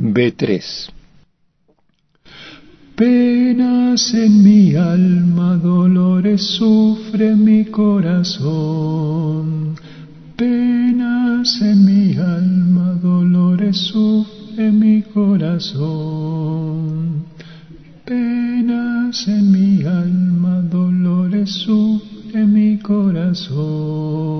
B3. Penas en mi alma, dolores sufre mi corazón. Penas en mi alma, dolores sufre mi corazón. Penas en mi alma, dolores sufre mi corazón.